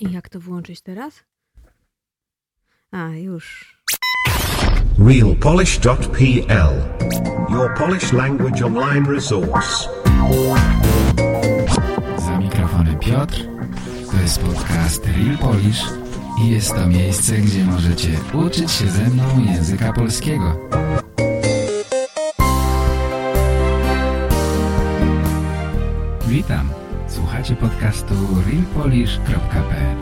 I jak to włączyć teraz? A, już. realpolish.pl Your Polish language online resource. Za mikrofonem Piotr. To jest podcast Real Polish i jest to miejsce, gdzie możecie uczyć się ze mną języka polskiego. Słuchacie podcastu realpolish.pl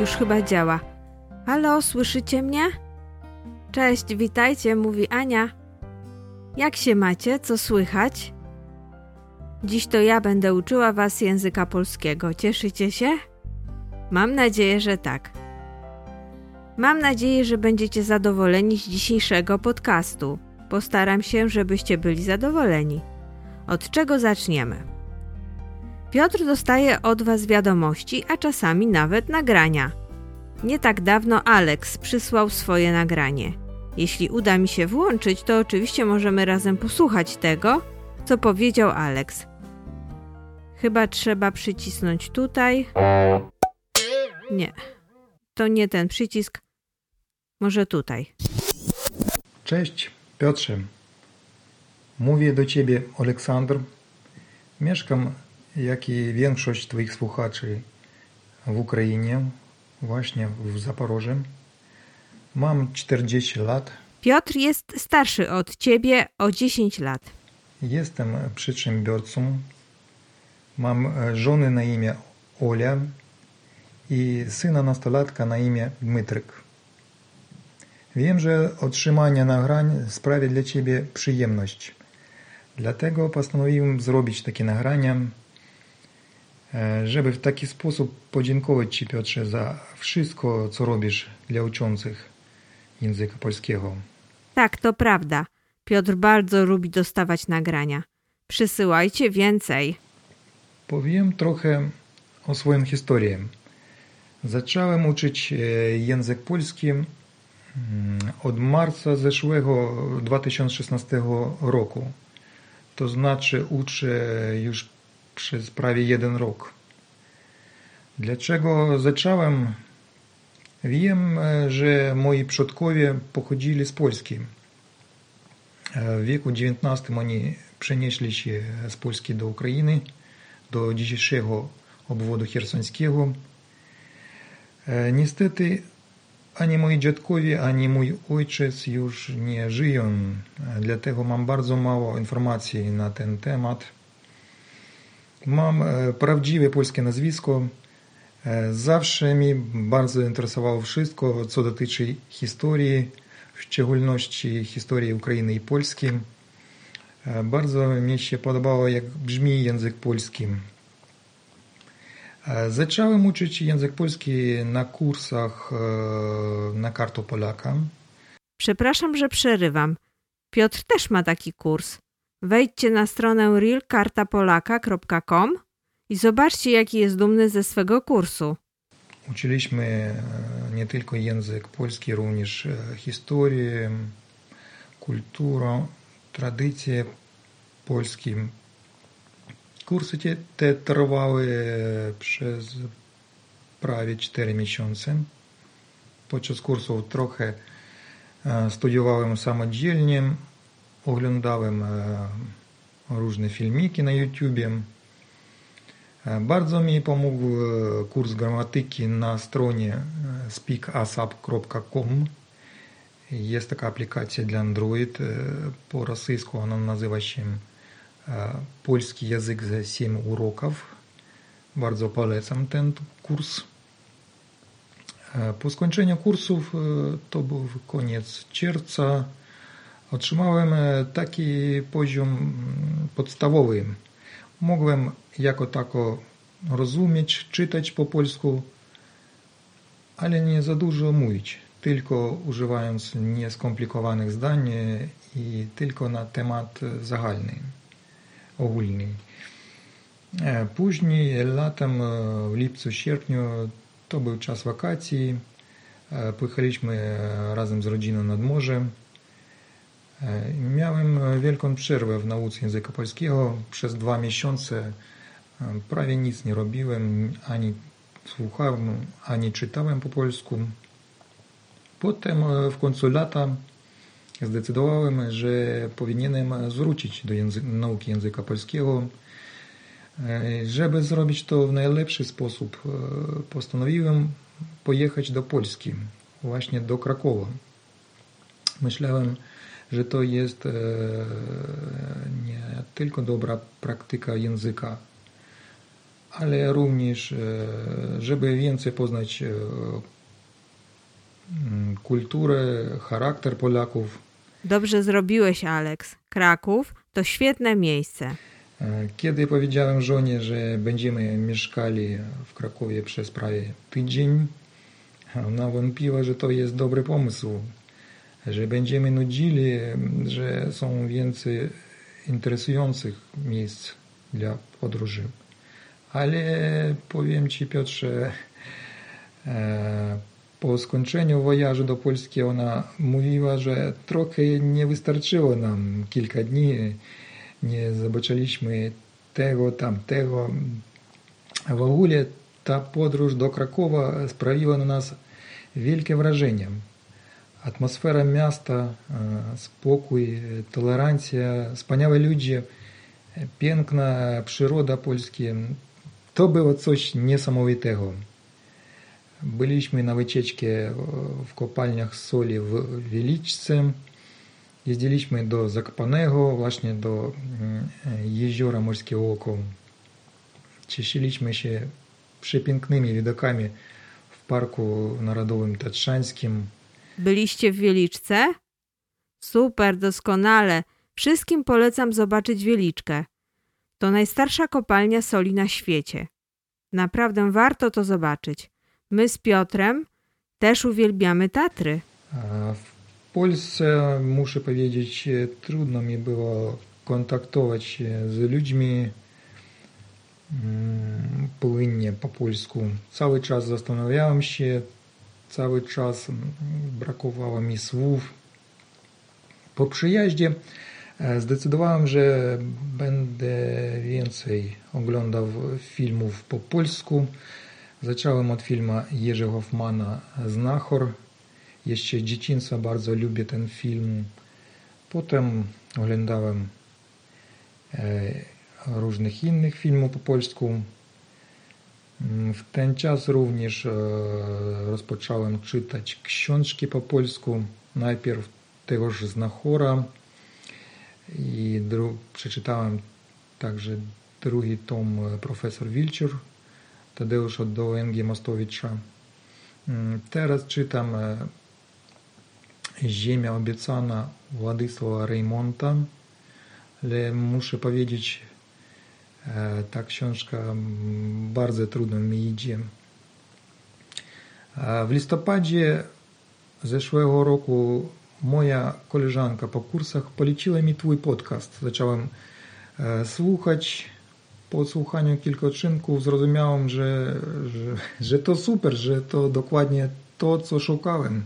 Już chyba działa. Halo, słyszycie mnie? Cześć, witajcie, mówi Ania. Jak się macie? Co słychać? Dziś to ja będę uczyła was języka polskiego. Cieszycie się? Mam nadzieję, że tak. Mam nadzieję, że będziecie zadowoleni z dzisiejszego podcastu. Postaram się, żebyście byli zadowoleni. Od czego zaczniemy? Piotr dostaje od Was wiadomości, a czasami nawet nagrania. Nie tak dawno Alex przysłał swoje nagranie. Jeśli uda mi się włączyć, to oczywiście możemy razem posłuchać tego, co powiedział Alex. Chyba trzeba przycisnąć tutaj. Nie, to nie ten przycisk. Może tutaj. Cześć, Piotrze. Mówię do Ciebie Aleksandr. Mieszkam, jak i większość Twoich słuchaczy, w Ukrainie, właśnie w Zaporożu. Mam 40 lat. Piotr jest starszy od ciebie o 10 lat. Jestem przedsiębiorcą. Mam e, żonę na imię Olia i syna nastolatka na imię Dmytryk. Wiem, że otrzymanie nagrań sprawi dla Ciebie przyjemność. Dlatego postanowiłem zrobić takie nagrania, e, żeby w taki sposób podziękować Ci, Piotrze, za wszystko, co robisz dla uczących języka polskiego. Tak, to prawda. Piotr bardzo lubi dostawać nagrania. Przysyłajcie więcej. Powiem trochę o swoim historii. Zacząłem uczyć e, język polski mm, od marca zeszłego 2016 roku. To znaczy uczę już przez prawie jeden rok. Dlaczego zacząłem? Wiem, e, że moi przodkowie pochodzili z Polski. E, W wieku XIX oni przenieśli się z Polski do Ukrainy, do dzisiejszego obwodu chersońskiego. E, Niestety ani moi dziadkowie, ani mój ojciec już nie żyją, e, dlatego mam bardzo mało informacji na ten temat. Mam e, prawdziwe polskie nazwisko. E, Zawsze mi bardzo interesowało wszystko, co dotyczy historii, w szczególności historii Ukrainy i Polski. E, Bardzo mi się podobało, jak brzmi język polski. E, Zacząłem uczyć język polski na kursach e, na karto Polaka. Przepraszam, że przerywam. Piotr też ma taki kurs. Wejdźcie na stronę realkartapolaka.com i zobaczcie, jaki jest dumny ze swego kursu. Uczyliśmy e, nie tylko język polski, również historię, kulturę, tradycje polskie. Kursy te, te trwały przez prawie 4 miesiące. Podczas kursów trochę e, studiowałem samodzielnie, oglądałem e, różne filmiki na YouTubie. E, Bardzo mi pomógł e, kurs gramatyki na stronie e, speakasap.com. Jest taka aplikacja dla Android. e, Po rosyjsku ona nazywa się e, Polski język za 7 uroków. Bardzo polecam ten kurs. Po skończeniu kursów, e, to był koniec czerwca, otrzymałem e, taki poziom mm, podstawowy. Mogłem jako tako rozumieć, czytać po polsku, ale nie za dużo mówić, tylko używając nieskomplikowanych zdań e, i tylko na temat e, ogólny. E, Później latem, e, w lipcu, sierpniu, to był czas wakacji. E, Pojechaliśmy razem z rodziną nad morze. Miałem wielką przerwę w nauce języka polskiego. Przez dwa miesiące Prawie nic nie robiłem, ani słuchałem, ani czytałem po polsku. Potem w końcu lata zdecydowałem, że powinienem zwrócić do języ nauki języka polskiego. Żeby zrobić to w najlepszy sposób, postanowiłem pojechać do Polski, właśnie do Krakowa. Myślałem, że to jest nie tylko dobra praktyka języka, ale również, żeby więcej poznać kulturę, charakter Polaków. Dobrze zrobiłeś, Alex. Kraków to świetne miejsce. Kiedy powiedziałem żonie, że będziemy mieszkali w Krakowie przez prawie tydzień, ona wątpiła, że to jest dobry pomysł, że będziemy nudzili, że są więcej interesujących miejsc dla podróży. Ale powiem Ci, Piotrze, po skończeniu wojażu do Polski ona mówiła, że trochę nie wystarczyło nam kilka dni, nie zobaczyliśmy tego, tamtego. A w ogóle ta podróż do Krakowa sprawiła na nas wielkie wrażenie. Atmosfera miasta, spokój, tolerancja, wspaniałe ludzie, piękna przyroda polska. To było coś niesamowitego. Byliśmy na wycieczce w kopalniach soli w Wieliczce. Jeździliśmy do Zakopanego, właśnie do jeziora Morskie Oko. Cieszyliśmy się przepięknymi widokami w Parku Narodowym Tatrzańskim. Byliście w Wieliczce? Super, doskonale. Wszystkim polecam zobaczyć Wieliczkę. To najstarsza kopalnia soli na świecie. Naprawdę warto to zobaczyć. My z Piotrem też uwielbiamy Tatry. W Polsce, muszę powiedzieć, trudno mi było kontaktować się z ludźmi płynnie po polsku. Cały czas zastanawiałem się, cały czas brakowało mi słów. Po przyjeździe zdecydowałem, że będę więcej oglądał filmów po polsku. Zacząłem od filmu Jerzy Hoffmana Znachor. Jeszcze dzieciństwa bardzo lubię ten film. Potem oglądałem różnych innych filmów po polsku. W ten czas również rozpocząłem czytać książki po polsku. Najpierw tegoż Znachora i przeczytałem także drugi tom Profesor Wilczur Tadeusza Dołęgi Mostowicza. Teraz czytam Ziemia obiecana Władysława Reymonta, ale muszę powiedzieć, ta książka bardzo trudno mi idzie. W listopadzie zeszłego roku moja koleżanka po kursach poleciła mi Twój podcast. Zacząłem słuchać. Po słuchaniu kilku odcinków zrozumiałem, że, że, że to super, że to dokładnie to, co szukałem.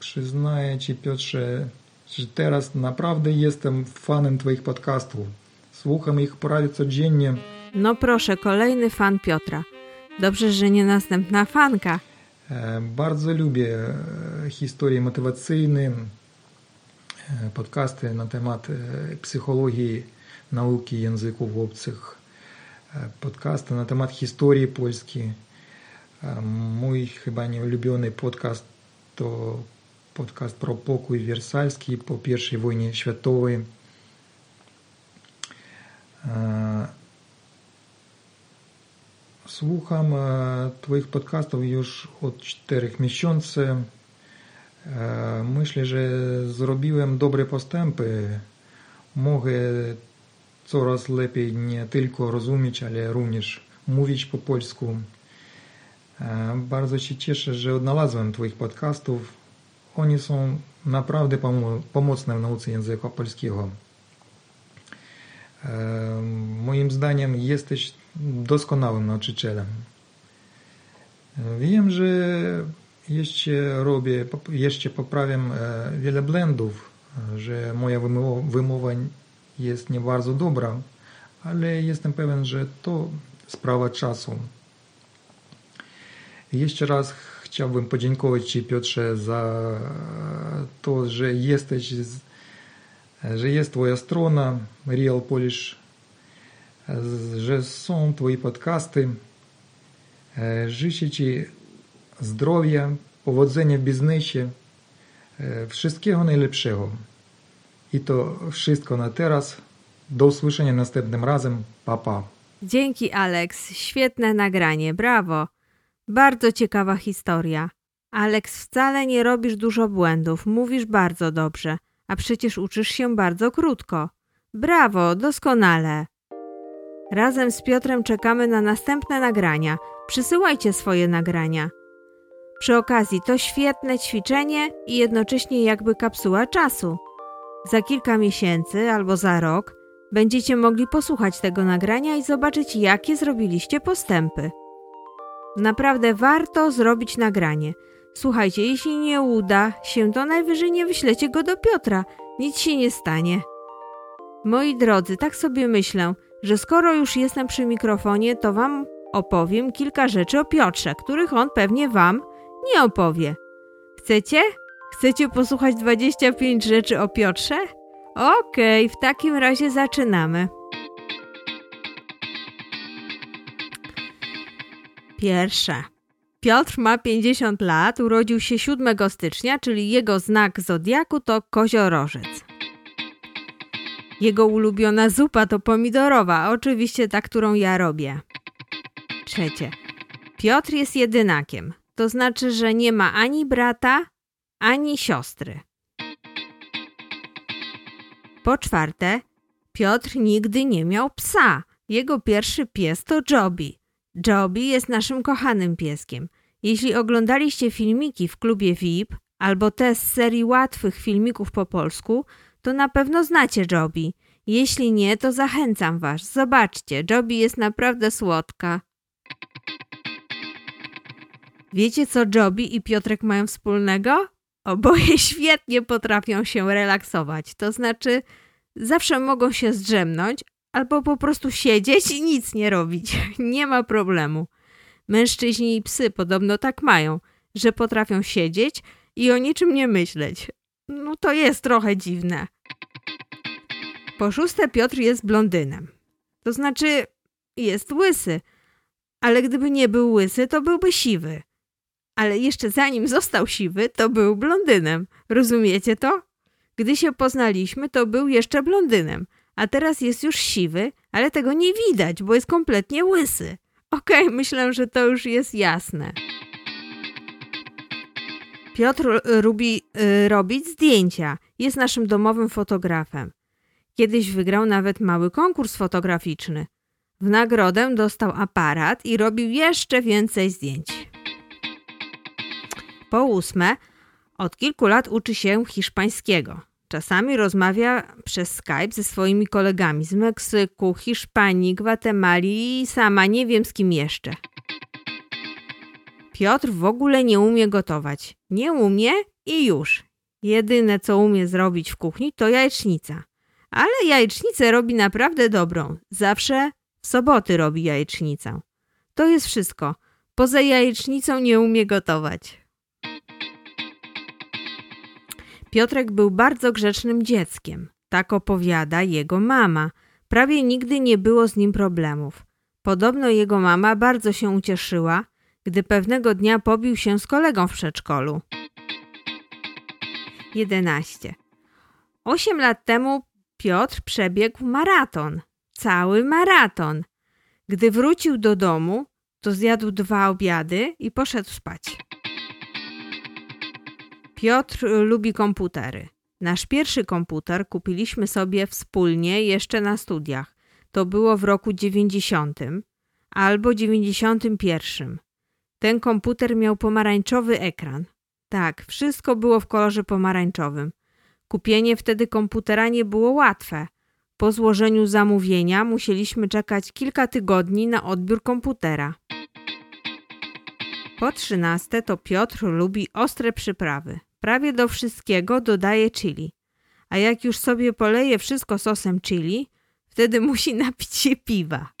Przyznaję Ci, Piotrze, że teraz naprawdę jestem fanem Twoich podcastów. Słucham ich prawie codziennie. No proszę, kolejny fan Piotra. Dobrze, że nie następna fanka. Bardzo lubię historie motywacyjne, podcasty na temat psychologii, podcasty na temat historii Polski. Mój chyba nieulubiony podcast to podcast про pokój wersalski po I wojnie światowej. Słucham Twoich podcastów już od czterech miesięcy. Myślę, że zrobiłem dobre postępy. Mogę coraz lepiej nie tylko rozumieć, ale również mówić po polsku. Bardzo się cieszę, że odnalazłem Twoich podcastów. Oni są naprawdę pomocne w nauce języka polskiego. Moim zdaniem jesteś doskonałym nauczycielem. Wiem, że jeszcze robię, jeszcze poprawiam wiele błędów, że moja wymowa jest nie bardzo dobra, ale jestem pewien, że to sprawa czasu. Jeszcze raz chciałbym podziękować Ci, Piotrze, za to, że jesteś, że jest Twoja strona Real Polish, że są Twoje podcasty. Życzę Ci zdrowia, powodzenia w biznesie, wszystkiego najlepszego. I to wszystko na teraz. Do usłyszenia następnym razem. Papa. Pa. Dzięki, Alex. Świetne nagranie. Brawo. Bardzo ciekawa historia. Alex, wcale nie robisz dużo błędów. Mówisz bardzo dobrze. A przecież uczysz się bardzo krótko. Brawo, doskonale. Razem z Piotrem czekamy na następne nagrania. Przysyłajcie swoje nagrania. Przy okazji to świetne ćwiczenie i jednocześnie jakby kapsuła czasu. Za kilka miesięcy albo za rok będziecie mogli posłuchać tego nagrania i zobaczyć, jakie zrobiliście postępy. Naprawdę warto zrobić nagranie. Słuchajcie, jeśli nie uda się, to najwyżej nie wyślecie go do Piotra. Nic się nie stanie. Moi drodzy, tak sobie myślę, że skoro już jestem przy mikrofonie, to wam opowiem kilka rzeczy o Piotrze, których on pewnie wam nie opowie. Chcecie? Chcecie posłuchać 25 rzeczy o Piotrze? Okej, okay, w takim razie zaczynamy. Pierwsze. Piotr ma 50 lat, urodził się 7 stycznia, czyli jego znak zodiaku to koziorożec. Jego ulubiona zupa to pomidorowa, oczywiście ta, którą ja robię. Trzecie. Piotr jest jedynakiem. To znaczy, że nie ma ani brata, ani siostry. Po czwarte, Piotr nigdy nie miał psa. Jego pierwszy pies to Joby. Joby jest naszym kochanym pieskiem. Jeśli oglądaliście filmiki w klubie VIP albo te z serii łatwych filmików po polsku, to na pewno znacie Joby. Jeśli nie, to zachęcam was. Zobaczcie, Joby jest naprawdę słodka. Wiecie, co Joby i Piotrek mają wspólnego? Oboje świetnie potrafią się relaksować. To znaczy, zawsze mogą się zdrzemnąć albo po prostu siedzieć i nic nie robić. Nie ma problemu. Mężczyźni i psy podobno tak mają, że potrafią siedzieć i o niczym nie myśleć. No to jest trochę dziwne. Po szóste, Piotr jest blondynem. To znaczy, jest łysy, ale gdyby nie był łysy, to byłby siwy ale jeszcze zanim został siwy, to był blondynem. Rozumiecie to? Gdy się poznaliśmy, to był jeszcze blondynem, a teraz jest już siwy, ale tego nie widać, bo jest kompletnie łysy. Okej, okay, myślę, że to już jest jasne. Piotr lubi y, robić zdjęcia. Jest naszym domowym fotografem. Kiedyś wygrał nawet mały konkurs fotograficzny. W nagrodę dostał aparat i robił jeszcze więcej zdjęć. Po ósme, od kilku lat uczy się hiszpańskiego. Czasami rozmawia przez Skype ze swoimi kolegami z Meksyku, Hiszpanii, Gwatemali i sama nie wiem z kim jeszcze. Piotr w ogóle nie umie gotować. Nie umie i już. Jedyne co umie zrobić w kuchni to jajecznica. Ale jajecznicę robi naprawdę dobrą. Zawsze w soboty robi jajecznicę. To jest wszystko. Poza jajecznicą nie umie gotować. Piotrek był bardzo grzecznym dzieckiem. Tak opowiada jego mama. Prawie nigdy nie było z nim problemów. Podobno jego mama bardzo się ucieszyła, gdy pewnego dnia pobił się z kolegą w przedszkolu. 11. Osiem lat temu Piotr przebiegł maraton. Cały maraton. Gdy wrócił do domu, to zjadł dwa obiady i poszedł spać. Piotr lubi komputery. Nasz pierwszy komputer kupiliśmy sobie wspólnie jeszcze na studiach. To było w roku 90 albo 91. Ten komputer miał pomarańczowy ekran. Tak, wszystko było w kolorze pomarańczowym. Kupienie wtedy komputera nie było łatwe. Po złożeniu zamówienia musieliśmy czekać kilka tygodni na odbiór komputera. Po trzynaste to Piotr lubi ostre przyprawy. Prawie do wszystkiego dodaje chili. A jak już sobie poleje wszystko sosem chili, Wtedy musi napić się piwa.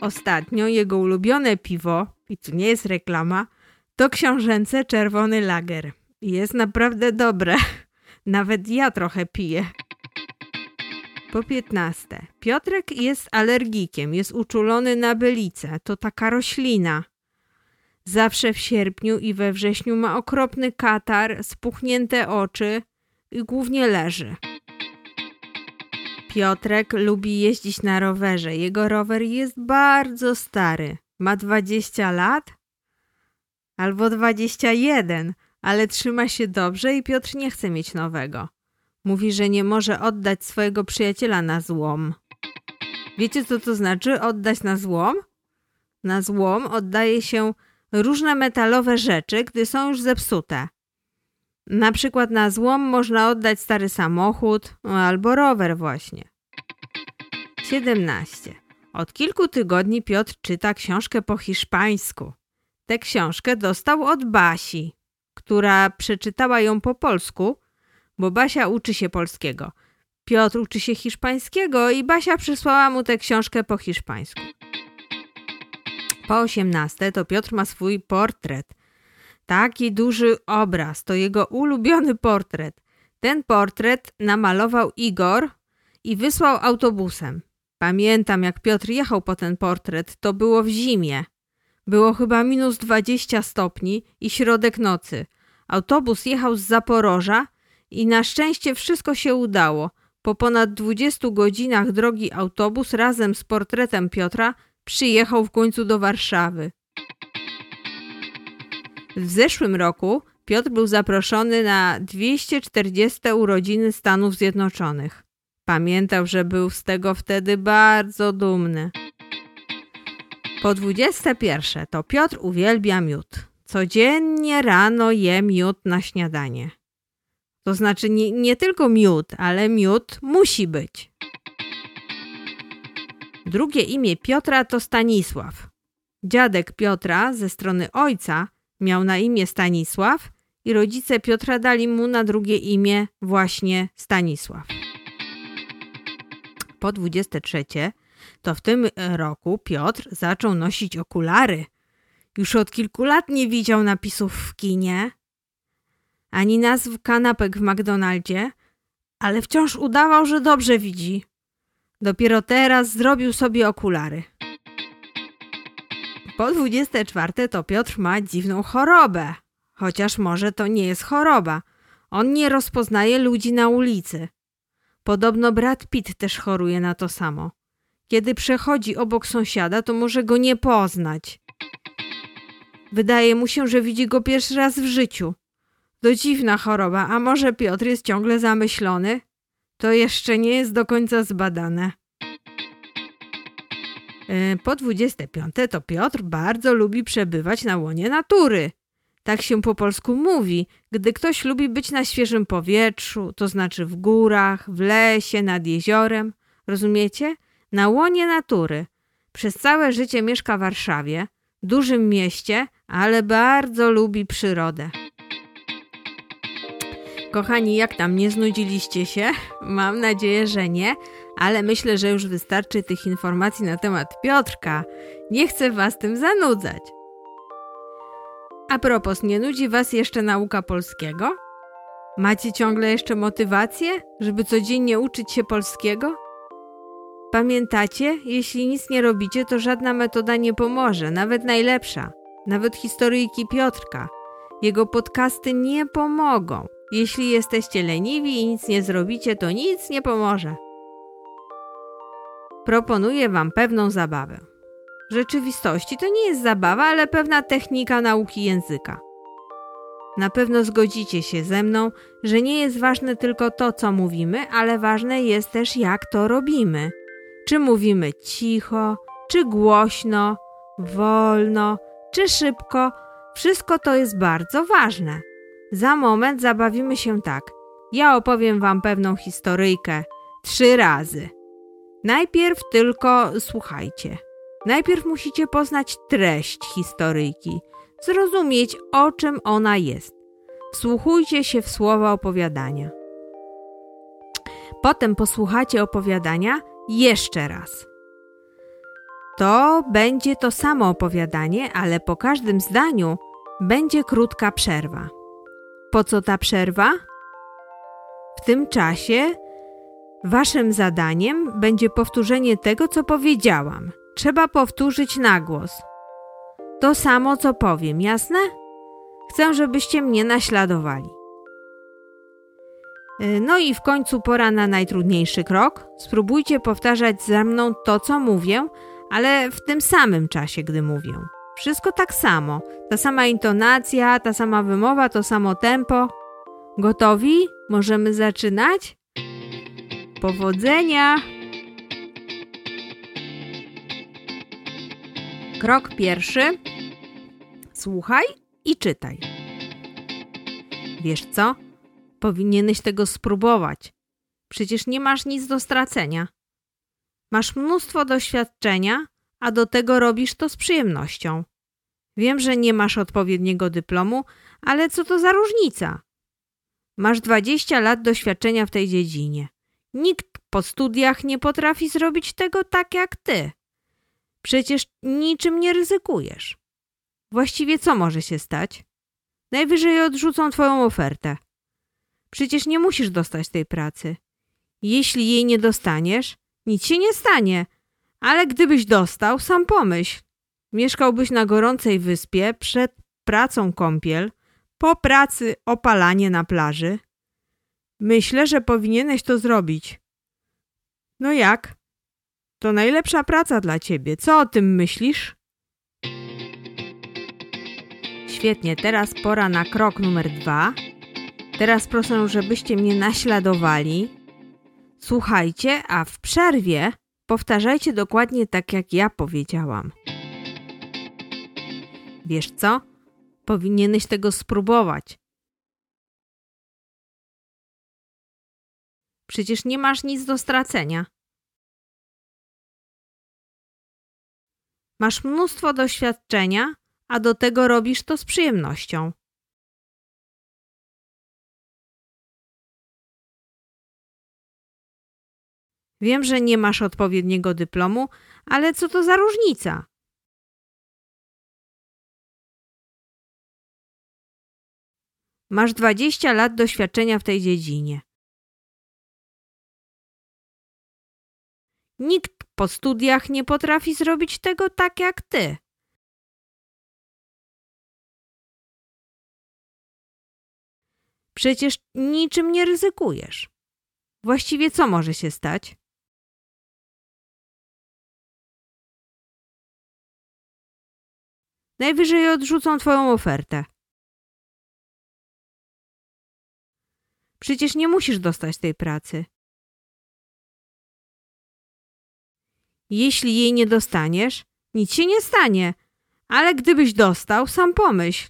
Ostatnio jego ulubione piwo, i tu nie jest reklama, to książęce czerwony lager. Jest naprawdę dobre. Nawet ja trochę piję. Po piętnaste. Piotrek jest alergikiem, jest uczulony na bylicę. To taka roślina. Zawsze w sierpniu i we wrześniu ma okropny katar, spuchnięte oczy i głównie leży. Piotrek lubi jeździć na rowerze. Jego rower jest bardzo stary. Ma 20 lat albo 21, ale trzyma się dobrze i Piotr nie chce mieć nowego. Mówi, że nie może oddać swojego przyjaciela na złom. Wiecie, co to znaczy oddać na złom? Na złom oddaje się różne metalowe rzeczy, gdy są już zepsute. Na przykład na złom można oddać stary samochód albo rower właśnie. 17. Od kilku tygodni Piotr czyta książkę po hiszpańsku. Tę książkę dostał od Basi, która przeczytała ją po polsku, bo Basia uczy się polskiego. Piotr uczy się hiszpańskiego i Basia przysłała mu tę książkę po hiszpańsku. Po 18 to Piotr ma swój portret. Taki duży obraz, to jego ulubiony portret. Ten portret namalował Igor i wysłał autobusem. Pamiętam, jak Piotr jechał po ten portret, to było w zimie. Było chyba minus 20 stopni i środek nocy. Autobus jechał z Zaporoża i na szczęście wszystko się udało. Po ponad 20 godzinach drogi autobus razem z portretem Piotra przyjechał w końcu do Warszawy. W zeszłym roku Piotr był zaproszony na 240 urodziny Stanów Zjednoczonych. Pamiętał, że był z tego wtedy bardzo dumny. Po 21 to Piotr uwielbia miód. Codziennie rano je miód na śniadanie. To znaczy nie, nie tylko miód, ale miód musi być. Drugie imię Piotra to Stanisław. Dziadek Piotra ze strony ojca miał na imię Stanisław i rodzice Piotra dali mu na drugie imię właśnie Stanisław. Po 23 to w tym roku Piotr zaczął nosić okulary. Już od kilku lat nie widział napisów w kinie, ani nazw kanapek w McDonaldzie, ale wciąż udawał, że dobrze widzi. Dopiero teraz zrobił sobie okulary. Po 24 to Piotr ma dziwną chorobę. Chociaż może to nie jest choroba. On nie rozpoznaje ludzi na ulicy. Podobno brat Pitt też choruje na to samo. Kiedy przechodzi obok sąsiada, to może go nie poznać. Wydaje mu się, że widzi go pierwszy raz w życiu. To dziwna choroba, a może Piotr jest ciągle zamyślony? To jeszcze nie jest do końca zbadane. E, po 25 to Piotr bardzo lubi przebywać na łonie natury. Tak się po polsku mówi, gdy ktoś lubi być na świeżym powietrzu, to znaczy w górach, w lesie, nad jeziorem. Rozumiecie? Na łonie natury. Przez całe życie mieszka w Warszawie, dużym mieście, ale bardzo lubi przyrodę. Kochani, jak tam, nie znudziliście się? Mam nadzieję, że nie, ale myślę, że już wystarczy tych informacji na temat Piotrka. Nie chcę was tym zanudzać. A propos, nie nudzi was jeszcze nauka polskiego? Macie ciągle jeszcze motywację, żeby codziennie uczyć się polskiego? Pamiętacie, jeśli nic nie robicie, to żadna metoda nie pomoże, nawet najlepsza, nawet historyjki Piotrka. Jego podcasty nie pomogą. Jeśli jesteście leniwi i nic nie zrobicie, to nic nie pomoże. Proponuję Wam pewną zabawę. W rzeczywistości to nie jest zabawa, ale pewna technika nauki języka. Na pewno zgodzicie się ze mną, że nie jest ważne tylko to, co mówimy, ale ważne jest też, jak to robimy. Czy mówimy cicho, czy głośno, wolno, czy szybko, wszystko to jest bardzo ważne. Za moment zabawimy się tak. Ja opowiem wam pewną historyjkę trzy razy. Najpierw tylko słuchajcie. Najpierw musicie poznać treść historyjki, zrozumieć o czym ona jest. Wsłuchujcie się w słowa opowiadania. Potem posłuchacie opowiadania jeszcze raz. To będzie to samo opowiadanie, ale po każdym zdaniu będzie krótka przerwa. Po co ta przerwa? W tym czasie waszym zadaniem będzie powtórzenie tego, co powiedziałam. Trzeba powtórzyć na głos. To samo, co powiem, jasne? Chcę, żebyście mnie naśladowali. Y, no i w końcu pora na najtrudniejszy krok. Spróbujcie powtarzać za mną to, co mówię, ale w tym samym czasie, gdy mówię. Wszystko tak samo. Ta sama intonacja, ta sama wymowa, to samo tempo. Gotowi? Możemy zaczynać? Powodzenia! Krok pierwszy. Słuchaj i czytaj. Wiesz co? Powinieneś tego spróbować. Przecież nie masz nic do stracenia. Masz mnóstwo doświadczenia, a do tego robisz to z przyjemnością. Wiem, że nie masz odpowiedniego dyplomu, ale co to za różnica? Masz 20 lat doświadczenia w tej dziedzinie. Nikt po studiach nie potrafi zrobić tego tak jak ty. Przecież niczym nie ryzykujesz. Właściwie co może się stać? Najwyżej odrzucą twoją ofertę. Przecież nie musisz dostać tej pracy. Jeśli jej nie dostaniesz, nic się nie stanie. Ale gdybyś dostał, sam pomyśl. Mieszkałbyś na gorącej wyspie, przed pracą kąpiel, po pracy opalanie na plaży. Myślę, że powinieneś to zrobić. No jak? To najlepsza praca dla ciebie. Co o tym myślisz? Świetnie, teraz pora na krok numer dwa. Teraz proszę, żebyście mnie naśladowali. Słuchajcie, a w przerwie powtarzajcie dokładnie tak, jak ja powiedziałam. Wiesz co? Powinieneś tego spróbować. Przecież nie masz nic do stracenia. Masz mnóstwo doświadczenia, a do tego robisz to z przyjemnością. Wiem, że nie masz odpowiedniego dyplomu, ale co to za różnica? Masz 20 lat doświadczenia w tej dziedzinie. Nikt po studiach nie potrafi zrobić tego tak jak ty. Przecież niczym nie ryzykujesz. Właściwie co może się stać? Najwyżej odrzucą twoją ofertę. Przecież nie musisz dostać tej pracy. Jeśli jej nie dostaniesz, nic się nie stanie, ale gdybyś dostał, sam pomyśl.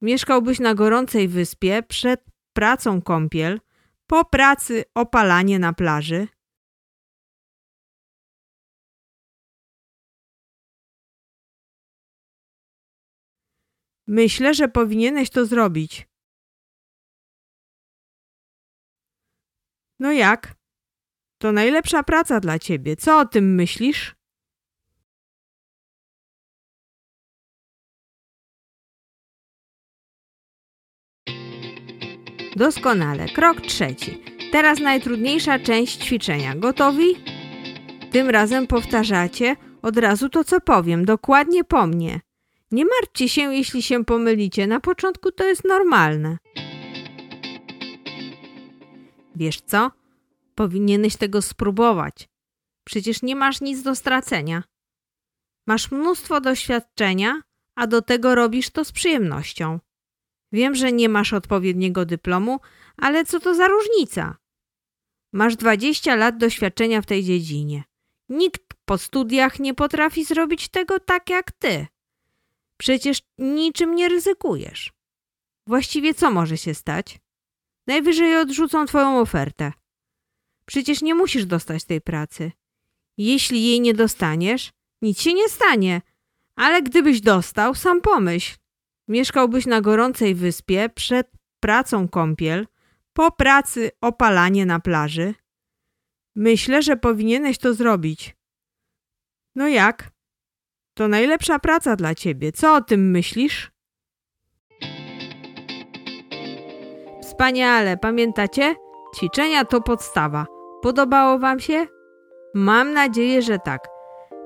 Mieszkałbyś na gorącej wyspie, przed pracą kąpiel, po pracy opalanie na plaży. Myślę, że powinieneś to zrobić. No jak? To najlepsza praca dla ciebie. Co o tym myślisz? Doskonale. Krok trzeci. Teraz najtrudniejsza część ćwiczenia. Gotowi? Tym razem powtarzacie od razu to, co powiem, dokładnie po mnie. Nie martwcie się, jeśli się pomylicie. Na początku to jest normalne. Wiesz co? Powinieneś tego spróbować. Przecież nie masz nic do stracenia. Masz mnóstwo doświadczenia, a do tego robisz to z przyjemnością. Wiem, że nie masz odpowiedniego dyplomu, ale co to za różnica? Masz 20 lat doświadczenia w tej dziedzinie. Nikt po studiach nie potrafi zrobić tego tak jak ty. Przecież niczym nie ryzykujesz. Właściwie co może się stać? Najwyżej odrzucą twoją ofertę. Przecież nie musisz dostać tej pracy. Jeśli jej nie dostaniesz, nic się nie stanie. Ale gdybyś dostał, sam pomyśl. Mieszkałbyś na gorącej wyspie, przed pracą kąpiel, po pracy opalanie na plaży. Myślę, że powinieneś to zrobić. No jak? To najlepsza praca dla ciebie. Co o tym myślisz? Wspaniale, pamiętacie? Ćwiczenia to podstawa. Podobało Wam się? Mam nadzieję, że tak.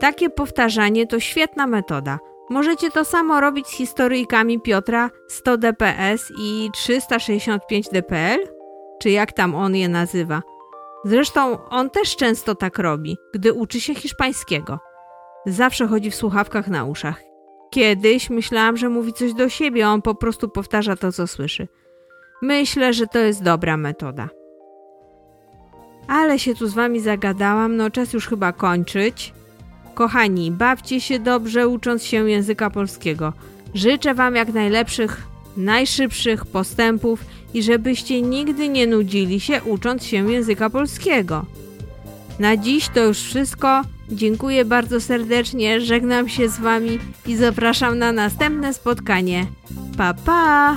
Takie powtarzanie to świetna metoda. Możecie to samo robić z historyjkami Piotra 100 DPS i 365 DPL? Czy jak tam on je nazywa? Zresztą on też często tak robi, gdy uczy się hiszpańskiego. Zawsze chodzi w słuchawkach na uszach. Kiedyś myślałam, że mówi coś do siebie, on po prostu powtarza to, co słyszy. Myślę, że to jest dobra metoda. Ale się tu z wami zagadałam, no czas już chyba kończyć. Kochani, bawcie się dobrze ucząc się języka polskiego. Życzę wam jak najlepszych, najszybszych postępów i żebyście nigdy nie nudzili się ucząc się języka polskiego. Na dziś to już wszystko. Dziękuję bardzo serdecznie, żegnam się z wami i zapraszam na następne spotkanie. Pa pa!